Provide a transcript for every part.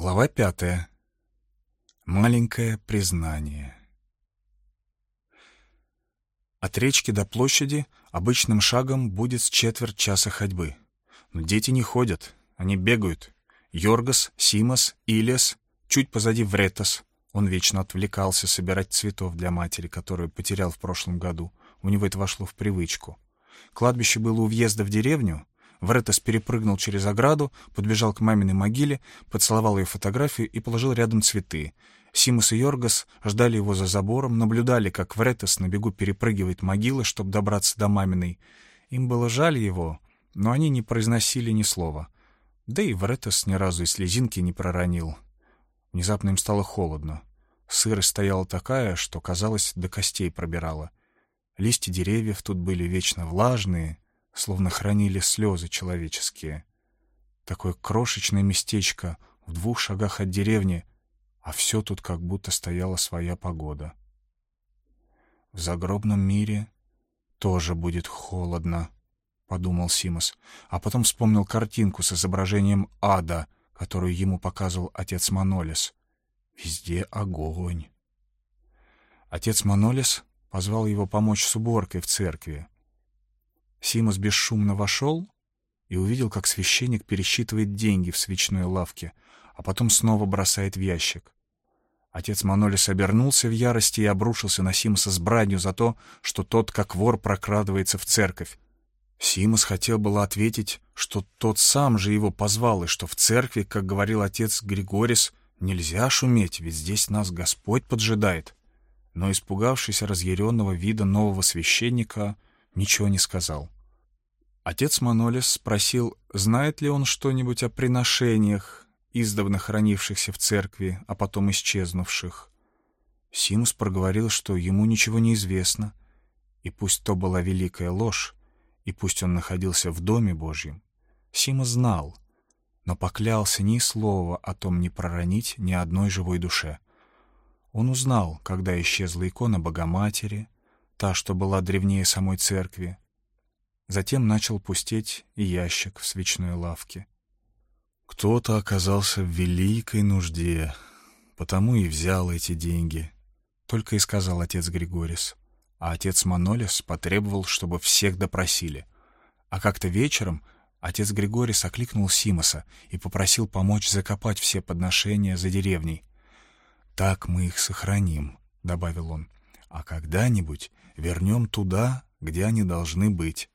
Глава пятая. Маленькое признание. От речки до площади обычным шагом будет с четверть часа ходьбы. Но дети не ходят, они бегают. Йоргас, Симас, Илес, чуть позади Вретас. Он вечно отвлекался собирать цветов для матери, которую потерял в прошлом году. У него это вошло в привычку. Кладбище было у въезда в деревню, Вретес перепрыгнул через ограду, подбежал к маминой могиле, поцеловал ее фотографию и положил рядом цветы. Симус и Йоргас ждали его за забором, наблюдали, как Вретес на бегу перепрыгивает могилы, чтобы добраться до маминой. Им было жаль его, но они не произносили ни слова. Да и Вретес ни разу и слезинки не проронил. Внезапно им стало холодно. Сырость стояла такая, что, казалось, до костей пробирала. Листья деревьев тут были вечно влажные — словно хранили слезы человеческие. Такое крошечное местечко в двух шагах от деревни, а все тут как будто стояла своя погода. В загробном мире тоже будет холодно, — подумал Симос, а потом вспомнил картинку с изображением ада, которую ему показывал отец Манолис. Везде огонь. Отец Манолис позвал его помочь с уборкой в церкви. Симус бесшумно вошел и увидел, как священник пересчитывает деньги в свечной лавке, а потом снова бросает в ящик. Отец Манолис обернулся в ярости и обрушился на Симуса с бранью за то, что тот, как вор, прокрадывается в церковь. Симус хотел было ответить, что тот сам же его позвал, и что в церкви, как говорил отец Григорис, нельзя шуметь, ведь здесь нас Господь поджидает. Но, испугавшись разъяренного вида нового священника, ничего не сказал. Отец Манолис спросил, знает ли он что-нибудь о приношениях, издавна хранившихся в церкви, а потом исчезнувших. Симус проговорил, что ему ничего не известно, и пусть то была великая ложь, и пусть он находился в Доме Божьем, Симус знал, но поклялся ни слова о том не проронить ни одной живой душе. Он узнал, когда исчезла икона Богоматери, та, что была древнее самой церкви. Затем начал пустеть ящик в свечной лавке. Кто-то оказался в великой нужде, потому и взял эти деньги, только и сказал отец Григорис. А отец Манолис потребовал, чтобы всех допросили. А как-то вечером отец Григорис окликнул Симоса и попросил помочь закопать все подношения за деревней. «Так мы их сохраним», — добавил он а когда-нибудь вернем туда, где они должны быть.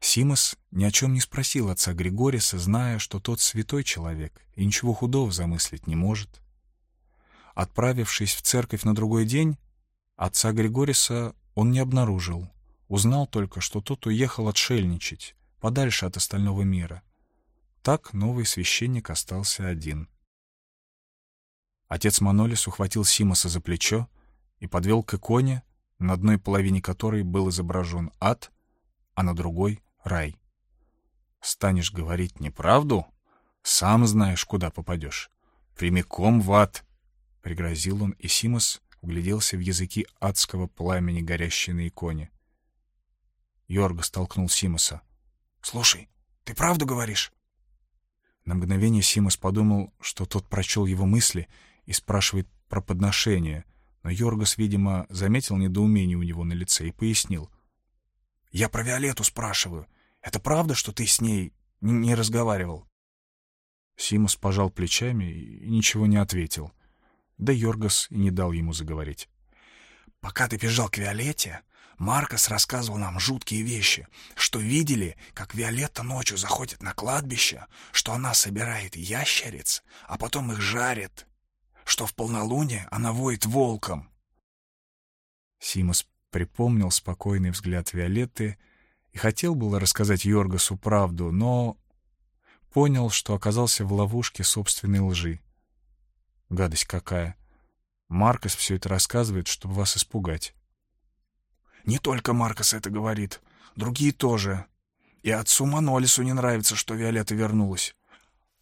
Симос ни о чем не спросил отца Григориса, зная, что тот святой человек и ничего худого замыслить не может. Отправившись в церковь на другой день, отца Григориса он не обнаружил. Узнал только, что тот уехал отшельничать, подальше от остального мира. Так новый священник остался один. Отец Манолис ухватил Симоса за плечо, и подвел к иконе, на одной половине которой был изображен ад, а на другой — рай. «Станешь говорить неправду? Сам знаешь, куда попадешь. Прямиком в ад!» — пригрозил он, и Симос угляделся в языки адского пламени, горящей на иконе. Йорга столкнул Симоса. «Слушай, ты правду говоришь?» На мгновение Симос подумал, что тот прочел его мысли и спрашивает про подношение, но Йоргас, видимо, заметил недоумение у него на лице и пояснил. «Я про Виолетту спрашиваю. Это правда, что ты с ней не разговаривал?» Симус пожал плечами и ничего не ответил. Да Йоргас и не дал ему заговорить. «Пока ты бежал к Виолетте, Маркос рассказывал нам жуткие вещи, что видели, как Виолетта ночью заходит на кладбище, что она собирает ящериц, а потом их жарит, что в полнолуние она воет волком. Симус припомнил спокойный взгляд Виолетты и хотел было рассказать Йоргасу правду, но понял, что оказался в ловушке собственной лжи. Гадость какая. Маркос все это рассказывает, чтобы вас испугать. Не только Маркос это говорит, другие тоже. И отцу Манолису не нравится, что Виолетта вернулась.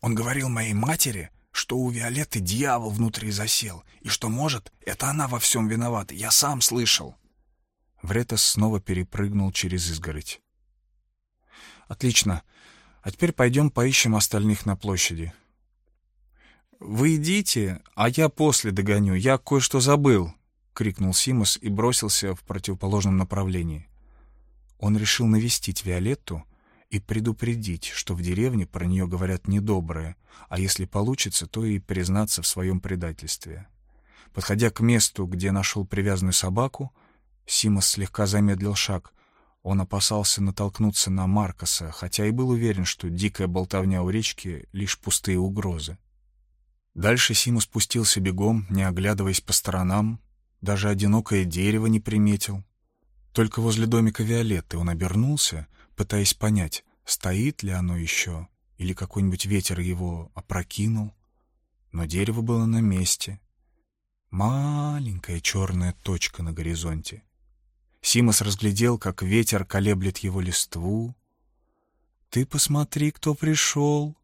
Он говорил моей матери, что у Виолетты дьявол внутри засел, и что, может, это она во всем виновата. Я сам слышал. Вретас снова перепрыгнул через изгородь. «Отлично. А теперь пойдем поищем остальных на площади». «Вы идите, а я после догоню, я кое-что забыл», — крикнул Симос и бросился в противоположном направлении. Он решил навестить Виолетту и предупредить, что в деревне про нее говорят недоброе, а если получится, то и признаться в своем предательстве. Подходя к месту, где нашел привязанную собаку, Симос слегка замедлил шаг. Он опасался натолкнуться на Маркоса, хотя и был уверен, что дикая болтовня у речки — лишь пустые угрозы. Дальше Симус спустился бегом, не оглядываясь по сторонам, даже одинокое дерево не приметил. Только возле домика Виолетты он обернулся, пытаясь понять, стоит ли оно еще, или какой-нибудь ветер его опрокинул. Но дерево было на месте. Маленькая черная точка на горизонте. Симос разглядел, как ветер колеблет его листву. «Ты посмотри, кто пришел!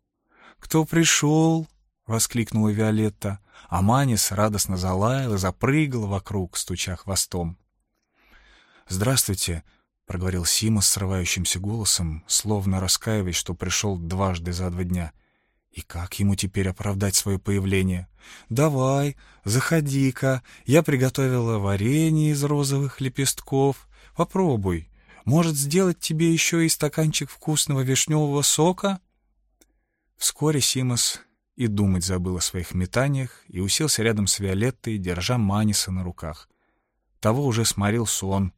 Кто пришел!» — воскликнула Виолетта, а Манис радостно залаял и запрыгал вокруг, стуча хвостом. «Здравствуйте», — проговорил Сима срывающимся голосом, словно раскаиваясь, что пришел дважды за два дня. «И как ему теперь оправдать свое появление?» «Давай, заходи-ка, я приготовила варенье из розовых лепестков. Попробуй. Может, сделать тебе еще и стаканчик вкусного вишневого сока?» Вскоре Симос и думать забыл о своих метаниях и уселся рядом с Виолеттой, держа Маниса на руках. Того уже сморил сон.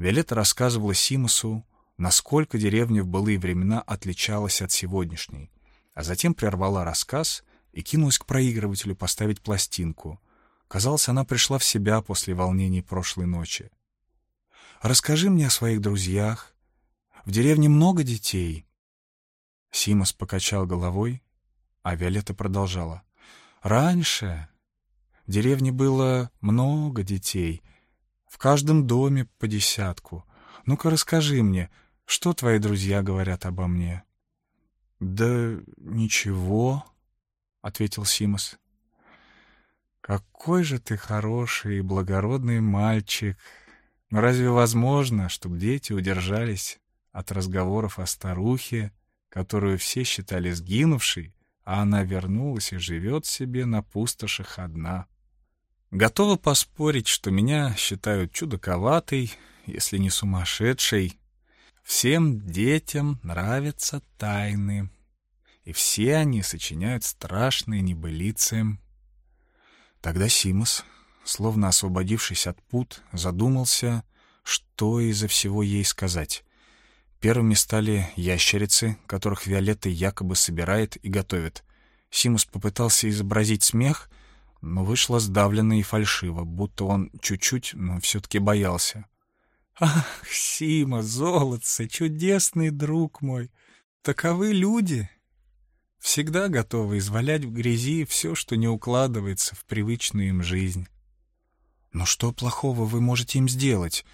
Виолетта рассказывала Симосу, насколько деревня в былые времена отличалась от сегодняшней, а затем прервала рассказ и кинулась к проигрывателю поставить пластинку. Казалось, она пришла в себя после волнений прошлой ночи. «Расскажи мне о своих друзьях. В деревне много детей?» Симос покачал головой а Виолетта продолжала. «Раньше в деревне было много детей, в каждом доме по десятку. Ну-ка расскажи мне, что твои друзья говорят обо мне?» «Да ничего», — ответил Симос. «Какой же ты хороший и благородный мальчик! Но разве возможно, чтобы дети удержались от разговоров о старухе, которую все считали сгинувшей, а она вернулась и живет себе на пустошах одна. Готова поспорить, что меня считают чудаковатой, если не сумасшедшей. Всем детям нравятся тайны, и все они сочиняют страшные небылицы. Тогда Симос, словно освободившись от пут, задумался, что из-за всего ей сказать. Первыми стали ящерицы, которых Виолетта якобы собирает и готовит. Симус попытался изобразить смех, но вышло сдавленно и фальшиво, будто он чуть-чуть, но все-таки боялся. «Ах, Сима, золотце, чудесный друг мой! Таковы люди!» Всегда готовы извалять в грязи все, что не укладывается в привычную им жизнь. «Но что плохого вы можете им сделать?»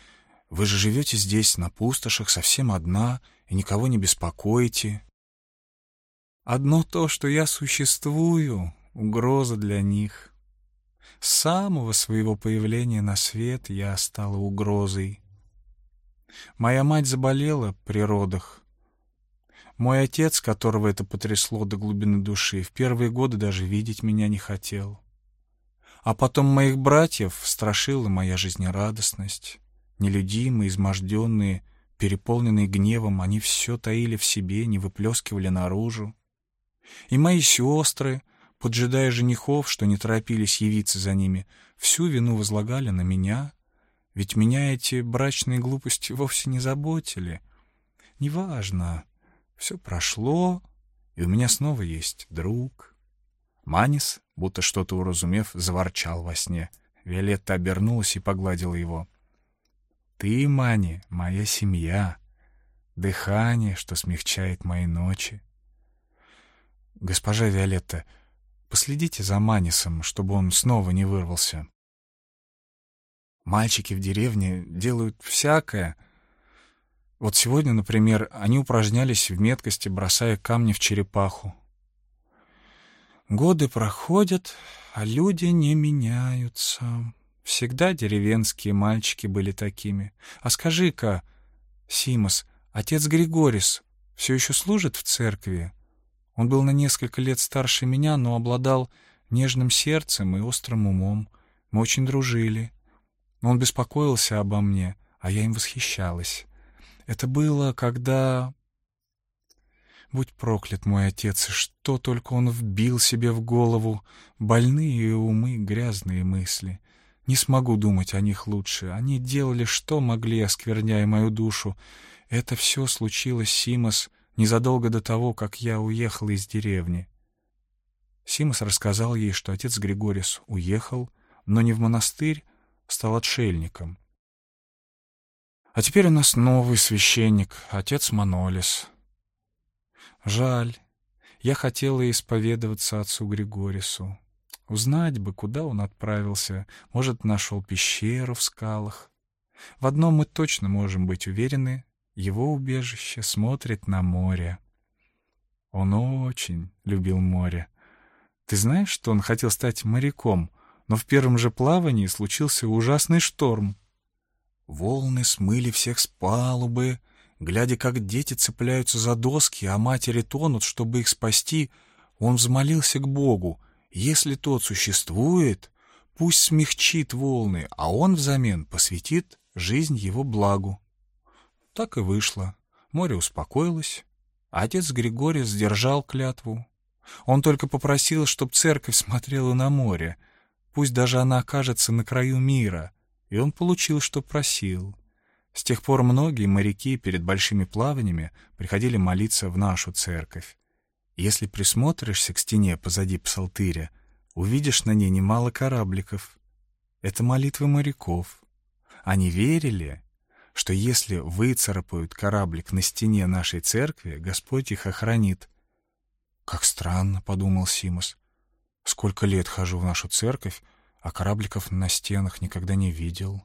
Вы же живете здесь, на пустошах, совсем одна, и никого не беспокоите. Одно то, что я существую, угроза для них. С самого своего появления на свет я стала угрозой. Моя мать заболела при родах. Мой отец, которого это потрясло до глубины души, в первые годы даже видеть меня не хотел. А потом моих братьев страшила моя жизнерадостность. Нелюдимые, изможденные, переполненные гневом, они все таили в себе, не выплескивали наружу. И мои сестры, поджидая женихов, что не торопились явиться за ними, всю вину возлагали на меня, ведь меня эти брачные глупости вовсе не заботили. Неважно, все прошло, и у меня снова есть друг. Манис, будто что-то уразумев, заворчал во сне. Виолетта обернулась и погладила его. Ты, Мани, моя семья, дыхание, что смягчает мои ночи. Госпожа Виолетта, последите за Манисом, чтобы он снова не вырвался. Мальчики в деревне делают всякое. Вот сегодня, например, они упражнялись в меткости, бросая камни в черепаху. Годы проходят, а люди не меняются. Всегда деревенские мальчики были такими. А скажи-ка, Симос, отец Григорис все еще служит в церкви? Он был на несколько лет старше меня, но обладал нежным сердцем и острым умом. Мы очень дружили. Он беспокоился обо мне, а я им восхищалась. Это было, когда... Будь проклят мой отец, и что только он вбил себе в голову. Больные умы, грязные мысли. Не смогу думать о них лучше. Они делали, что могли, оскверняя мою душу. Это все случилось, Симос, незадолго до того, как я уехал из деревни. Симос рассказал ей, что отец Григорис уехал, но не в монастырь, стал отшельником. А теперь у нас новый священник, отец Манолис. Жаль. Я хотела исповедоваться отцу Григорису. Узнать бы, куда он отправился. Может, нашел пещеру в скалах. В одном мы точно можем быть уверены. Его убежище смотрит на море. Он очень любил море. Ты знаешь, что он хотел стать моряком, но в первом же плавании случился ужасный шторм. Волны смыли всех с палубы, глядя, как дети цепляются за доски, а матери тонут, чтобы их спасти, он взмолился к Богу, если тот существует, пусть смягчит волны, а он взамен посвятит жизнь его благу. Так и вышло. Море успокоилось. Отец Григорий сдержал клятву. Он только попросил, чтобы церковь смотрела на море, пусть даже она окажется на краю мира, и он получил, что просил. С тех пор многие моряки перед большими плаваниями приходили молиться в нашу церковь. Если присмотришься к стене позади псалтыря, увидишь на ней немало корабликов. Это молитвы моряков. Они верили, что если выцарапают кораблик на стене нашей церкви, Господь их охранит. «Как странно», — подумал Симос. Сколько лет хожу в нашу церковь, а корабликов на стенах никогда не видел.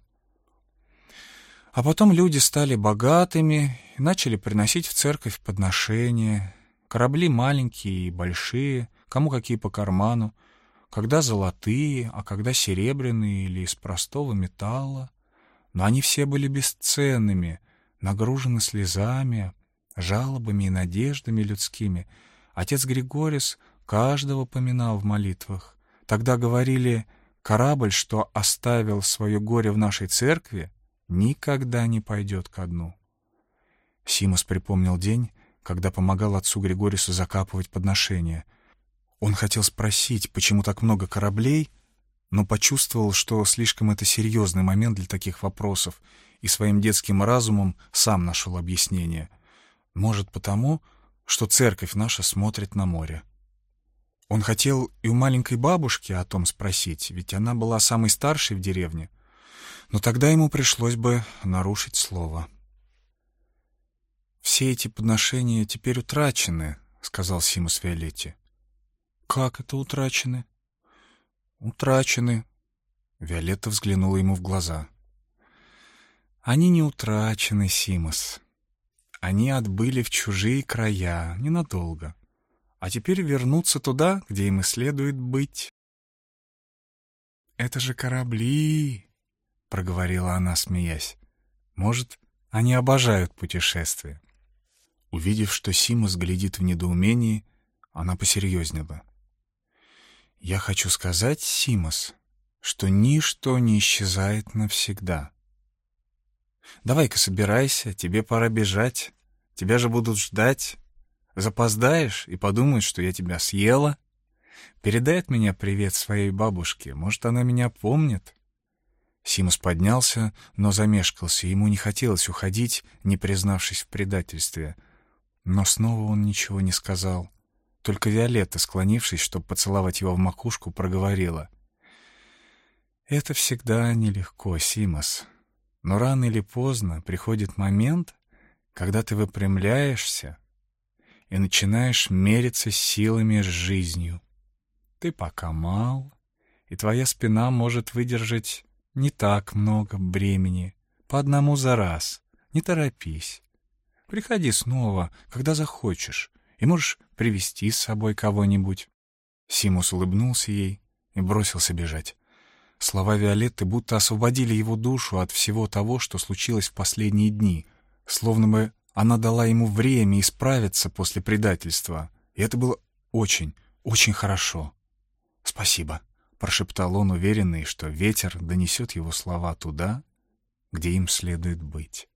А потом люди стали богатыми и начали приносить в церковь подношения. Корабли маленькие и большие, кому какие по карману, когда золотые, а когда серебряные или из простого металла. Но они все были бесценными, нагружены слезами, жалобами и надеждами людскими. Отец Григорис каждого поминал в молитвах. Тогда говорили, корабль, что оставил свое горе в нашей церкви, никогда не пойдет ко дну. Симос припомнил день, когда помогал отцу Григорису закапывать подношения. Он хотел спросить, почему так много кораблей, но почувствовал, что слишком это серьезный момент для таких вопросов, и своим детским разумом сам нашел объяснение. Может, потому, что церковь наша смотрит на море. Он хотел и у маленькой бабушки о том спросить, ведь она была самой старшей в деревне. Но тогда ему пришлось бы нарушить слово. «Все эти подношения теперь утрачены», — сказал Симус Виолетти. «Как это утрачены?» «Утрачены». Виолетта взглянула ему в глаза. «Они не утрачены, Симус. Они отбыли в чужие края ненадолго а теперь вернуться туда, где им и следует быть. «Это же корабли!» — проговорила она, смеясь. «Может, они обожают путешествия?» Увидев, что Симус глядит в недоумении, она посерьезнела. «Я хочу сказать, Симус, что ничто не исчезает навсегда. Давай-ка собирайся, тебе пора бежать. Тебя же будут ждать. Запоздаешь и подумают, что я тебя съела. Передай от меня привет своей бабушке, может, она меня помнит». Симус поднялся, но замешкался, ему не хотелось уходить, не признавшись в предательстве. Но снова он ничего не сказал. Только Виолетта, склонившись, чтобы поцеловать его в макушку, проговорила. «Это всегда нелегко, Симос. Но рано или поздно приходит момент, когда ты выпрямляешься, и начинаешь мериться силами с жизнью. Ты пока мал, и твоя спина может выдержать не так много бремени, по одному за раз. Не торопись. Приходи снова, когда захочешь, и можешь привести с собой кого-нибудь. Симус улыбнулся ей и бросился бежать. Слова Виолетты будто освободили его душу от всего того, что случилось в последние дни, словно бы она дала ему время исправиться после предательства, и это было очень, очень хорошо. «Спасибо», — прошептал он, уверенный, что ветер донесет его слова туда, где им следует быть.